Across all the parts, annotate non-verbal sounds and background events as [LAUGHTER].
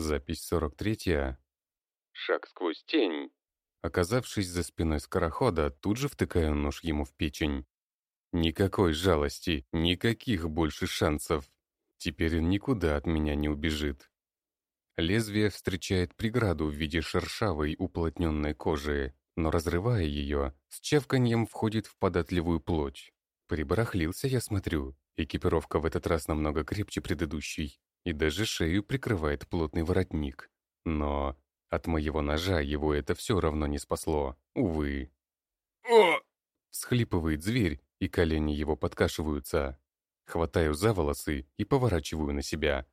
Запись 43. Шаг сквозь тень. Оказавшись за спиной скорохода, тут же втыкаю нож ему в печень. Никакой жалости, никаких больше шансов. Теперь он никуда от меня не убежит. Лезвие встречает преграду в виде шершавой уплотненной кожи, но разрывая ее, с чавканьем входит в податливую плоть. Прибарахлился, я смотрю. Экипировка в этот раз намного крепче предыдущей и даже шею прикрывает плотный воротник. Но от моего ножа его это все равно не спасло, увы. «О!» — всхлипывает зверь, и колени его подкашиваются. Хватаю за волосы и поворачиваю на себя.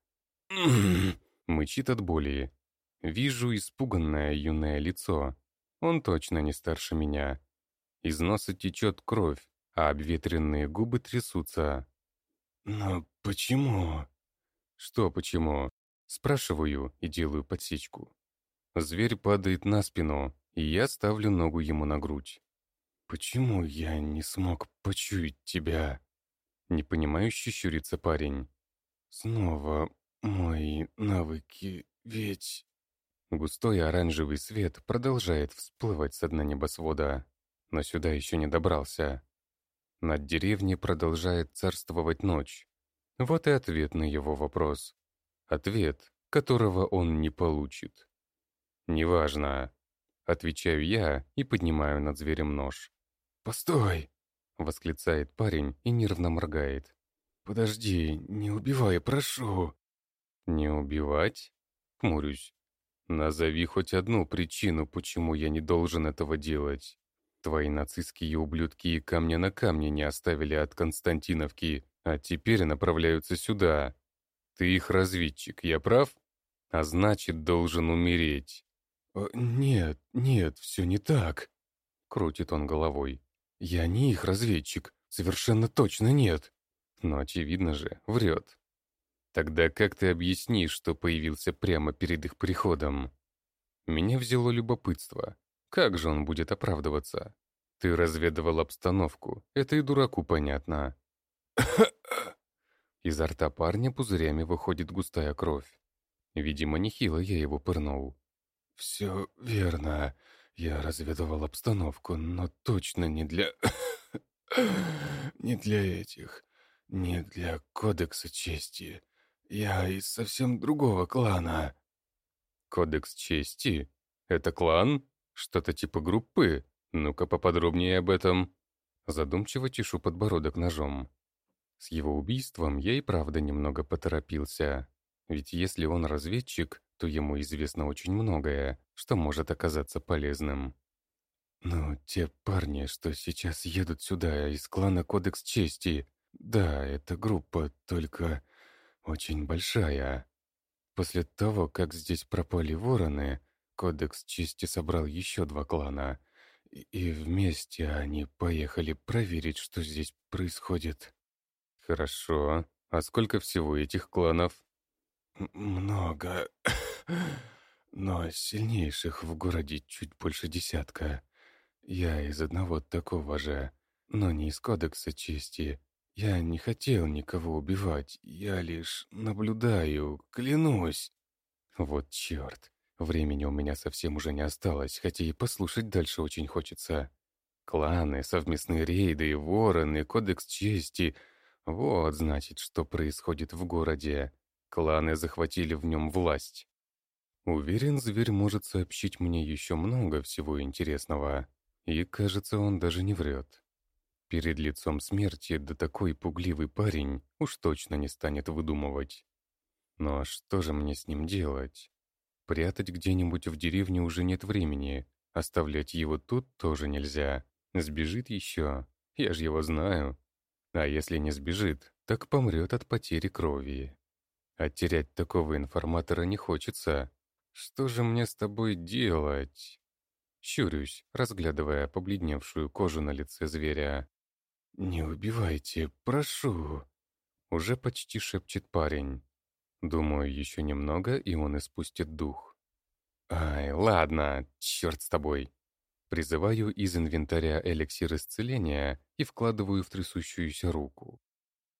[CLEARS THROAT] Мычит от боли. Вижу испуганное юное лицо. Он точно не старше меня. Из носа течет кровь, а обветренные губы трясутся. «Но почему?» «Что почему?» Спрашиваю и делаю подсечку. Зверь падает на спину, и я ставлю ногу ему на грудь. «Почему я не смог почуять тебя?» Непонимающе щурится парень. «Снова мои навыки, ведь...» Густой оранжевый свет продолжает всплывать с дна небосвода, но сюда еще не добрался. Над деревней продолжает царствовать ночь, вот и ответ на его вопрос. Ответ, которого он не получит. «Неважно», — отвечаю я и поднимаю над зверем нож. «Постой!» — восклицает парень и нервно моргает. «Подожди, не убивай, прошу!» «Не убивать?» — хмурюсь. «Назови хоть одну причину, почему я не должен этого делать. Твои нацистские ублюдки и камня на камне не оставили от Константиновки, а теперь направляются сюда. Ты их разведчик, я прав? А значит, должен умереть. «Нет, нет, все не так», — крутит он головой. «Я не их разведчик, совершенно точно нет». Но, очевидно же, врет. Тогда как ты объяснишь, что появился прямо перед их приходом? Меня взяло любопытство. Как же он будет оправдываться? Ты разведывал обстановку, это и дураку понятно. [COUGHS] Изо рта парня пузырями выходит густая кровь. Видимо, нехило я его пырнул. «Все верно. Я разведывал обстановку, но точно не для... [COUGHS] не для этих. Не для Кодекса Чести. Я из совсем другого клана». «Кодекс Чести? Это клан? Что-то типа группы? Ну-ка поподробнее об этом». Задумчиво чешу подбородок ножом. С его убийством я и правда немного поторопился. Ведь если он разведчик, то ему известно очень многое, что может оказаться полезным. «Ну, те парни, что сейчас едут сюда из клана Кодекс Чести, да, это группа, только очень большая. После того, как здесь пропали вороны, Кодекс Чести собрал еще два клана, и вместе они поехали проверить, что здесь происходит. Хорошо. А сколько всего этих кланов? Много. [COUGHS] Но сильнейших в городе чуть больше десятка. Я из одного такого же, но не из Кодекса Чести. Я не хотел никого убивать, я лишь наблюдаю, клянусь. Вот черт, времени у меня совсем уже не осталось, хотя и послушать дальше очень хочется. Кланы, совместные рейды, вороны, Кодекс Чести — вот, значит, что происходит в городе. Кланы захватили в нем власть. Уверен, зверь может сообщить мне еще много всего интересного. И, кажется, он даже не врет. Перед лицом смерти да такой пугливый парень уж точно не станет выдумывать. Но что же мне с ним делать? Прятать где-нибудь в деревне уже нет времени. Оставлять его тут тоже нельзя. Сбежит еще. Я же его знаю. А если не сбежит, так помрет от потери крови. А терять такого информатора не хочется. Что же мне с тобой делать? Щурюсь, разглядывая побледневшую кожу на лице зверя. «Не убивайте, прошу!» Уже почти шепчет парень. Думаю, еще немного, и он испустит дух. «Ай, ладно, черт с тобой!» Призываю из инвентаря эликсир исцеления и вкладываю в трясущуюся руку.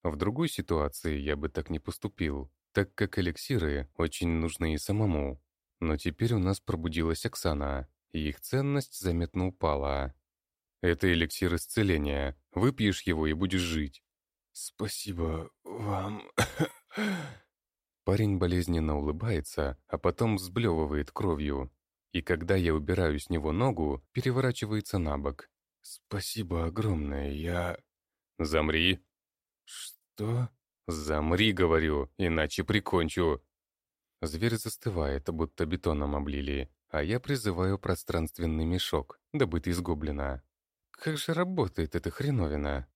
В другой ситуации я бы так не поступил. так как эликсиры очень нужны и самому. Но теперь у нас пробудилась Оксана, и их ценность заметно упала. Это эликсир исцеления. Выпьешь его и будешь жить. Спасибо вам. Парень болезненно улыбается, а потом взблевывает кровью. И когда я убираю с него ногу, переворачивается на бок. Спасибо огромное, я... Замри. Что? Замри, говорю, иначе прикончу. Зверь застывает, будто бетоном облили, а я призываю пространственный мешок, добытый из гоблина. Как же работает эта хреновина?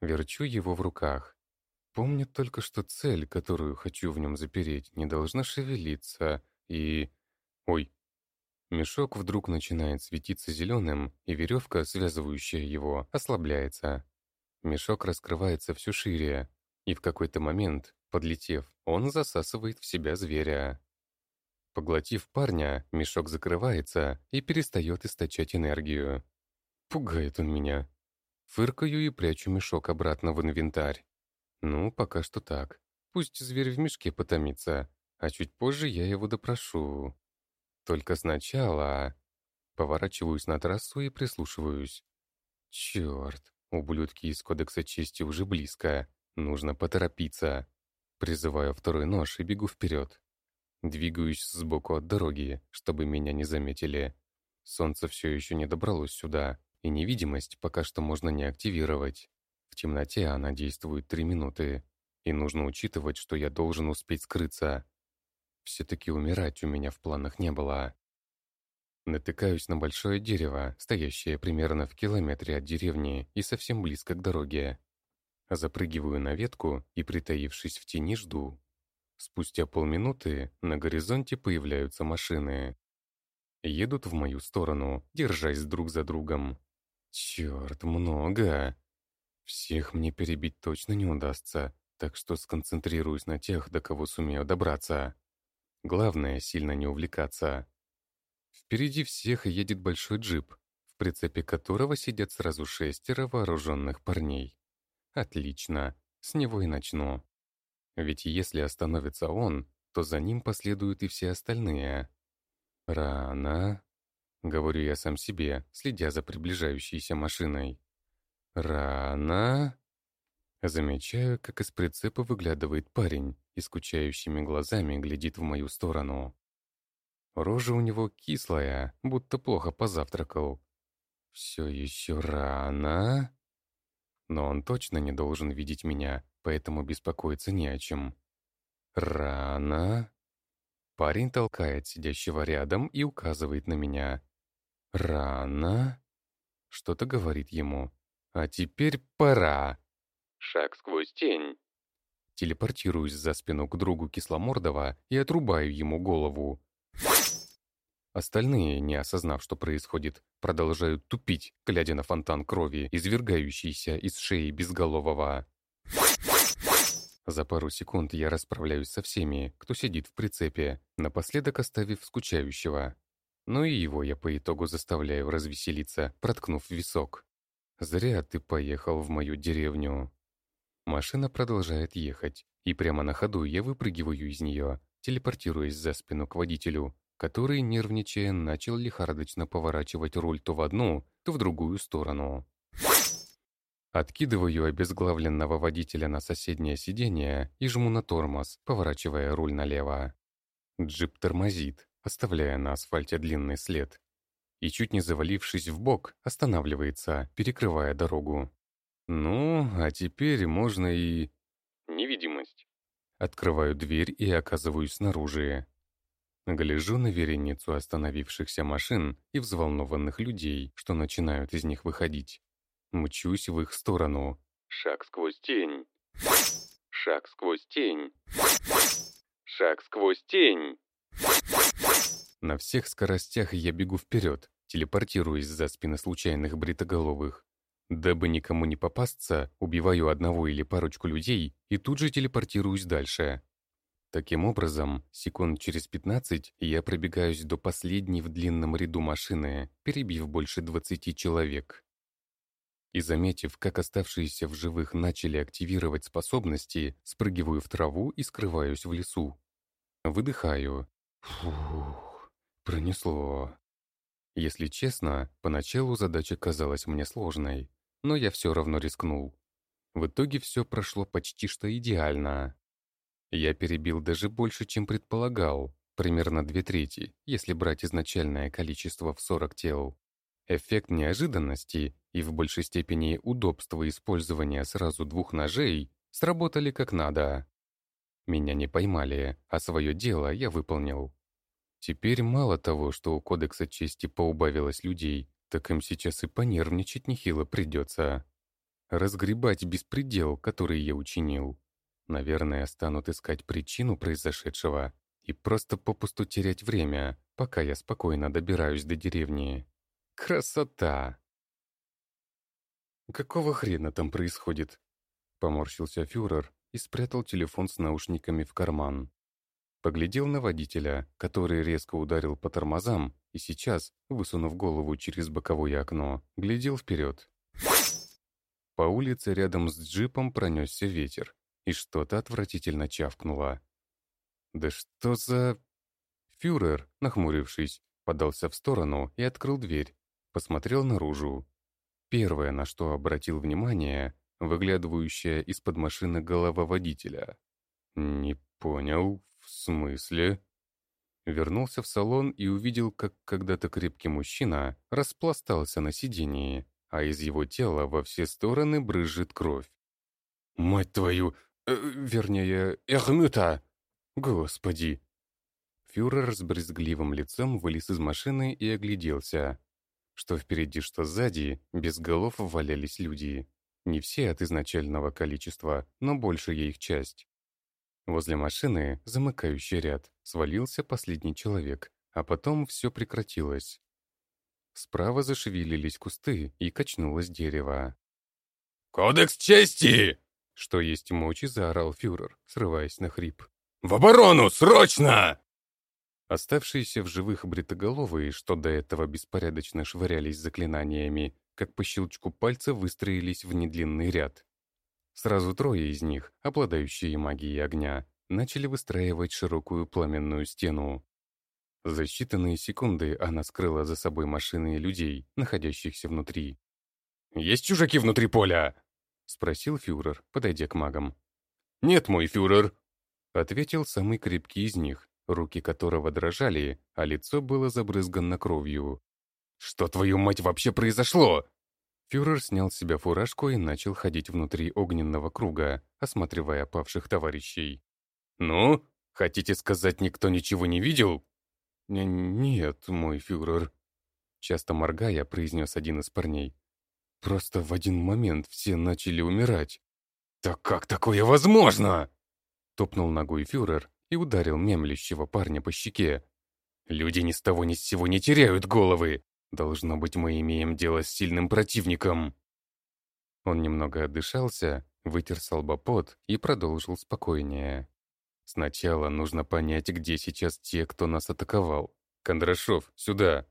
Верчу его в руках. Помню только, что цель, которую хочу в нем запереть, не должна шевелиться, и... Ой. Мешок вдруг начинает светиться зеленым, и веревка, связывающая его, ослабляется. Мешок раскрывается все шире, и в какой-то момент, подлетев, он засасывает в себя зверя. Поглотив парня, мешок закрывается и перестает источать энергию. Пугает он меня. Фыркаю и прячу мешок обратно в инвентарь. Ну, пока что так. Пусть зверь в мешке потомится, а чуть позже я его допрошу. Только сначала... Поворачиваюсь на трассу и прислушиваюсь. Черт, ублюдки из Кодекса Чести уже близко. Нужно поторопиться. Призываю второй нож и бегу вперед. Двигаюсь сбоку от дороги, чтобы меня не заметили. Солнце все еще не добралось сюда, и невидимость пока что можно не активировать. В темноте она действует три минуты, и нужно учитывать, что я должен успеть скрыться. Все-таки умирать у меня в планах не было. Натыкаюсь на большое дерево, стоящее примерно в километре от деревни и совсем близко к дороге. Запрыгиваю на ветку и, притаившись в тени, жду. Спустя полминуты на горизонте появляются машины. Едут в мою сторону, держась друг за другом. Черт, много. Всех мне перебить точно не удастся, так что сконцентрируюсь на тех, до кого сумею добраться. Главное, сильно не увлекаться. Впереди всех едет большой джип, в прицепе которого сидят сразу шестеро вооруженных парней. Отлично, с него и начну. Ведь если остановится он, то за ним последуют и все остальные. Рано, говорю я сам себе, следя за приближающейся машиной. Рано. Замечаю, как из прицепа выглядывает парень и скучающими глазами глядит в мою сторону. Рожа у него кислая, будто плохо позавтракал. Все еще рано. Но он точно не должен видеть меня, поэтому беспокоиться не о чем. Рано. Парень толкает сидящего рядом и указывает на меня. Рано. Что-то говорит ему. А теперь пора. Шаг сквозь тень. Телепортируюсь за спину к другу Кисломордова и отрубаю ему голову. Остальные, не осознав, что происходит, продолжают тупить, глядя на фонтан крови, извергающийся из шеи безголового. За пару секунд я расправляюсь со всеми, кто сидит в прицепе, напоследок оставив скучающего. Ну и его я по итогу заставляю развеселиться, проткнув висок. «Зря ты поехал в мою деревню». Машина продолжает ехать, и прямо на ходу я выпрыгиваю из нее, телепортируясь за спину к водителю, который, нервничая, начал лихорадочно поворачивать руль то в одну, то в другую сторону. Откидываю обезглавленного водителя на соседнее сиденье и жму на тормоз, поворачивая руль налево. Джип тормозит, оставляя на асфальте длинный след. И чуть не завалившись в бок, останавливается, перекрывая дорогу. Ну, а теперь можно и... Невидимость. Открываю дверь и оказываюсь снаружи. Гляжу на вереницу остановившихся машин и взволнованных людей, что начинают из них выходить. Мчусь в их сторону. Шаг сквозь тень. Шаг сквозь тень. Шаг сквозь тень. На всех скоростях я бегу вперед, телепортируясь за спины случайных бритоголовых. Дабы никому не попасться, убиваю одного или парочку людей и тут же телепортируюсь дальше. Таким образом, секунд через 15 я пробегаюсь до последней в длинном ряду машины, перебив больше 20 человек. И заметив, как оставшиеся в живых начали активировать способности, спрыгиваю в траву и скрываюсь в лесу. Выдыхаю. Фух, пронесло. Если честно, поначалу задача казалась мне сложной, но я все равно рискнул. В итоге все прошло почти что идеально. Я перебил даже больше, чем предполагал, примерно две трети, если брать изначальное количество в 40 тел. Эффект неожиданности и в большей степени удобства использования сразу двух ножей сработали как надо. Меня не поймали, а свое дело я выполнил. Теперь мало того, что у Кодекса Чести поубавилось людей, так им сейчас и понервничать нехило придется. Разгребать беспредел, который я учинил. Наверное, станут искать причину произошедшего и просто попусту терять время, пока я спокойно добираюсь до деревни. Красота! «Какого хрена там происходит?» Поморщился фюрер и спрятал телефон с наушниками в карман. Поглядел на водителя, который резко ударил по тормозам и сейчас, высунув голову через боковое окно, глядел вперед. По улице рядом с джипом пронесся ветер, и что-то отвратительно чавкнуло. «Да что за...» Фюрер, нахмурившись, подался в сторону и открыл дверь. Посмотрел наружу. Первое, на что обратил внимание, выглядывающая из-под машины голова водителя. «Не понял, в смысле?» Вернулся в салон и увидел, как когда-то крепкий мужчина распластался на сидении, а из его тела во все стороны брызжет кровь. «Мать твою! Э, вернее, Эрмюта!» «Господи!» Фюрер с брезгливым лицом вылез из машины и огляделся. Что впереди, что сзади, без голов валялись люди. Не все от изначального количества, но большая их часть. Возле машины, замыкающий ряд, свалился последний человек, а потом все прекратилось. Справа зашевелились кусты и качнулось дерево. «Кодекс чести!» Что есть мочи, заорал фюрер, срываясь на хрип. «В оборону! Срочно!» Оставшиеся в живых бритоголовые, что до этого беспорядочно швырялись заклинаниями, как по щелчку пальца выстроились в недлинный ряд. Сразу трое из них, обладающие магией огня, начали выстраивать широкую пламенную стену. За считанные секунды она скрыла за собой машины и людей, находящихся внутри. «Есть чужаки внутри поля?» — спросил фюрер, подойдя к магам. «Нет, мой фюрер», — ответил самый крепкий из них, руки которого дрожали, а лицо было забрызгано кровью. «Что, твою мать, вообще произошло?» Фюрер снял с себя фуражку и начал ходить внутри огненного круга, осматривая павших товарищей. «Ну, хотите сказать, никто ничего не видел?» Н «Нет, мой фюрер», — часто моргая, произнес один из парней. Просто в один момент все начали умирать. «Так как такое возможно?» Топнул ногой фюрер и ударил мемлящего парня по щеке. «Люди ни с того ни с сего не теряют головы. Должно быть, мы имеем дело с сильным противником». Он немного отдышался, вытер с и продолжил спокойнее. «Сначала нужно понять, где сейчас те, кто нас атаковал. Кондрашов, сюда!»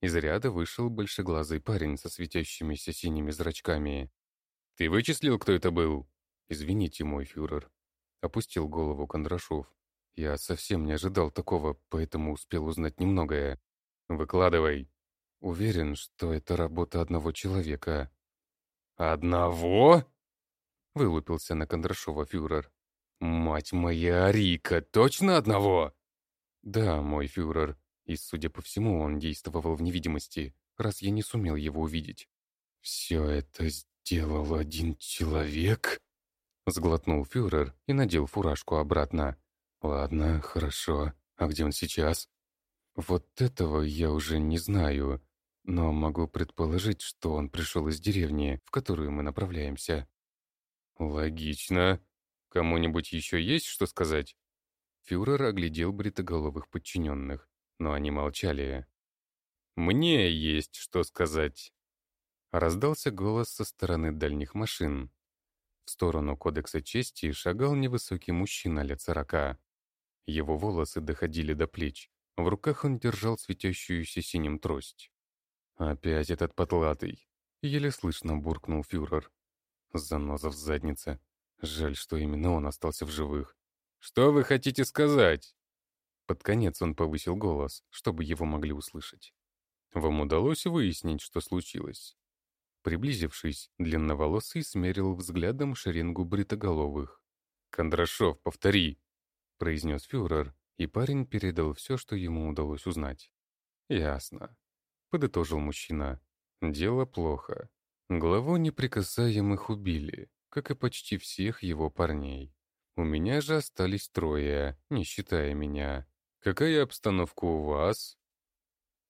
Из ряда вышел большеглазый парень со светящимися синими зрачками. «Ты вычислил, кто это был?» «Извините, мой фюрер». Опустил голову Кондрашов. «Я совсем не ожидал такого, поэтому успел узнать немногое. Выкладывай». «Уверен, что это работа одного человека». «Одного?» Вылупился на Кондрашова фюрер. «Мать моя, Рика, точно одного?» «Да, мой фюрер. И, судя по всему, он действовал в невидимости, раз я не сумел его увидеть. «Все это сделал один человек?» Сглотнул фюрер и надел фуражку обратно. «Ладно, хорошо. А где он сейчас?» «Вот этого я уже не знаю, но могу предположить, что он пришел из деревни, в которую мы направляемся». «Логично. Кому-нибудь еще есть что сказать?» Фюрер оглядел бритоголовых подчиненных но они молчали. «Мне есть что сказать!» Раздался голос со стороны дальних машин. В сторону Кодекса Чести шагал невысокий мужчина лет сорока. Его волосы доходили до плеч. В руках он держал светящуюся синим трость. «Опять этот потлатый!» Еле слышно буркнул фюрер. Заноза в заднице. Жаль, что именно он остался в живых. «Что вы хотите сказать?» Под конец он повысил голос, чтобы его могли услышать. «Вам удалось выяснить, что случилось?» Приблизившись, длинноволосый смерил взглядом шеренгу бритоголовых. «Кондрашов, повтори!» — произнес фюрер, и парень передал все, что ему удалось узнать. «Ясно», — подытожил мужчина. «Дело плохо. Главу неприкасаемых убили, как и почти всех его парней. У меня же остались трое, не считая меня. Какая обстановка у вас?»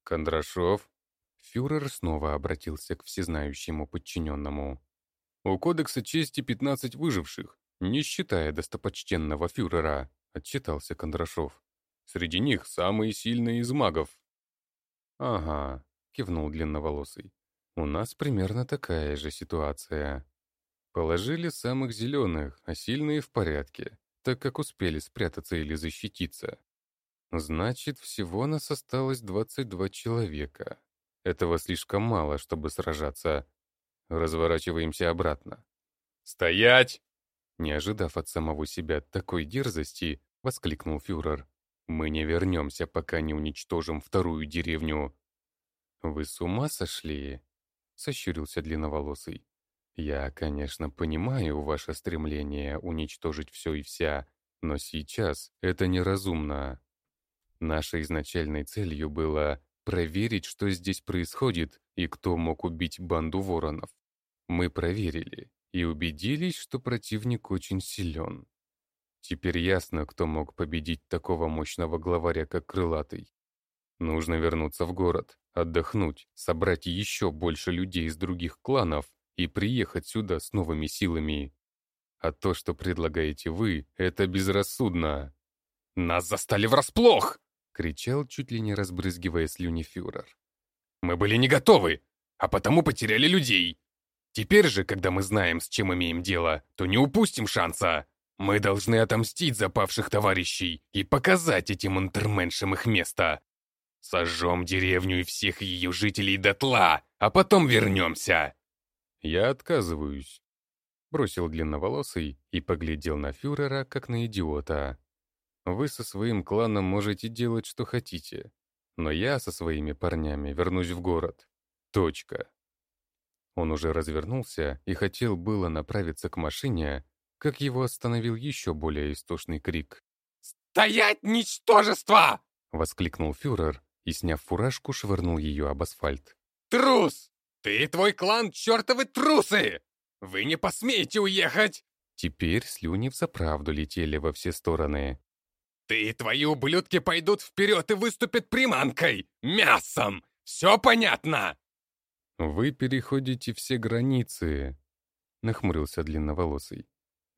«Кондрашов?» Фюрер снова обратился к всезнающему подчиненному. «У Кодекса чести 15 выживших, не считая достопочтенного фюрера», — отчитался Кондрашов. «Среди них самые сильные из магов». «Ага», — кивнул длинноволосый. «У нас примерно такая же ситуация. Положили самых зеленых, а сильные в порядке, так как успели спрятаться или защититься. Значит, всего нас осталось 22 человека. Этого слишком мало, чтобы сражаться. Разворачиваемся обратно. «Стоять!» Не ожидав от самого себя такой дерзости, воскликнул фюрер. «Мы не вернемся, пока не уничтожим вторую деревню». «Вы с ума сошли?» — сощурился длинноволосый. «Я, конечно, понимаю ваше стремление уничтожить все и вся, но сейчас это неразумно. Нашей изначальной целью было проверить, что здесь происходит и кто мог убить банду воронов. Мы проверили и убедились, что противник очень силен. Теперь ясно, кто мог победить такого мощного главаря, как Крылатый. Нужно вернуться в город, отдохнуть, собрать еще больше людей из других кланов и приехать сюда с новыми силами. А то, что предлагаете вы, это безрассудно. «Нас застали врасплох!» кричал, чуть ли не разбрызгивая слюни фюрер. «Мы были не готовы, а потому потеряли людей. Теперь же, когда мы знаем, с чем имеем дело, то не упустим шанса. Мы должны отомстить за павших товарищей и показать этим интерменшам их место. Сожжем деревню и всех ее жителей дотла, а потом вернемся». «Я отказываюсь», — бросил длинноволосый и поглядел на фюрера, как на идиота. Вы со своим кланом можете делать, что хотите. Но я со своими парнями вернусь в город. Точка. Он уже развернулся и хотел было направиться к машине, как его остановил еще более истошный крик. «Стоять, ничтожество!» — воскликнул фюрер и, сняв фуражку, швырнул ее об асфальт. «Трус! Ты и твой клан чертовы трусы! Вы не посмеете уехать!» Теперь слюни взаправду летели во все стороны. Ты и твои ублюдки пойдут вперед и выступят приманкой, мясом. Все понятно?» «Вы переходите все границы», — нахмурился длинноволосый.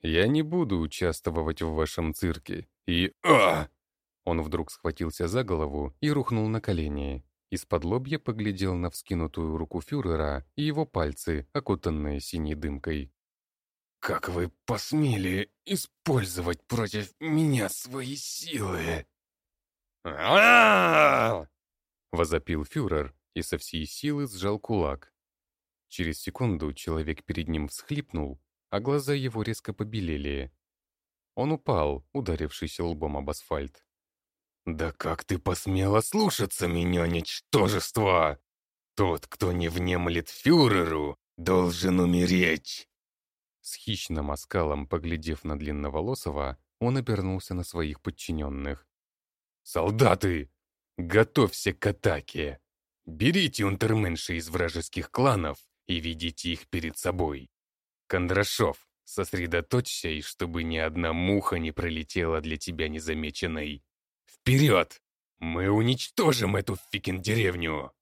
«Я не буду участвовать в вашем цирке. И... А!» Он вдруг схватился за голову и рухнул на колени. Из-под лобья поглядел на вскинутую руку фюрера и его пальцы, окутанные синей дымкой. «Как вы посмели использовать против меня свои силы?» Возопил фюрер и со всей силы сжал кулак. Через секунду человек перед ним всхлипнул, а глаза его резко побелели. Он упал, ударившись лбом об асфальт. «Да как ты посмела слушаться меня, ничтожество? Тот, кто не внемлет фюреру, должен умереть!» С хищным оскалом, поглядев на длинноволосого, он обернулся на своих подчиненных. «Солдаты! Готовься к атаке! Берите унтерменши из вражеских кланов и ведите их перед собой. Кондрашов, сосредоточься, и чтобы ни одна муха не пролетела для тебя незамеченной. Вперед! Мы уничтожим эту фикин-деревню!»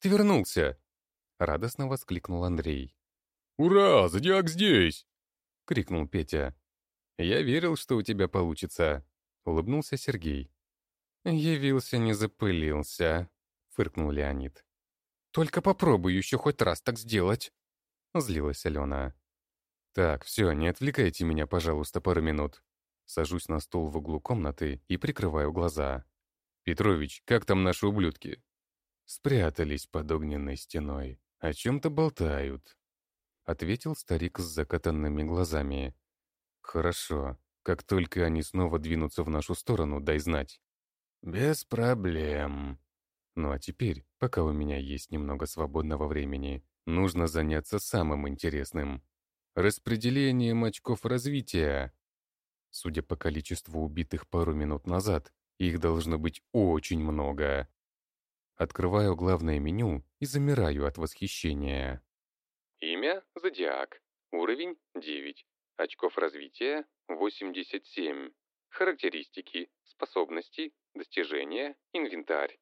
«Ты вернулся!» — радостно воскликнул Андрей. «Ура! Зодиак здесь!» — крикнул Петя. «Я верил, что у тебя получится», — улыбнулся Сергей. «Явился, не запылился», — фыркнул Леонид. «Только попробуй еще хоть раз так сделать», — злилась Алена. «Так, все, не отвлекайте меня, пожалуйста, пару минут». Сажусь на стул в углу комнаты и прикрываю глаза. «Петрович, как там наши ублюдки?» Спрятались под огненной стеной. «О чем-то болтают», — ответил старик с закатанными глазами. «Хорошо. Как только они снова двинутся в нашу сторону, дай знать». «Без проблем». Ну а теперь, пока у меня есть немного свободного времени, нужно заняться самым интересным — распределением очков развития. Судя по количеству убитых пару минут назад, их должно быть очень много. Открываю главное меню и замираю от восхищения. Имя – Зодиак. Уровень – 9. Очков развития – 87. Характеристики, способности, достижения, инвентарь.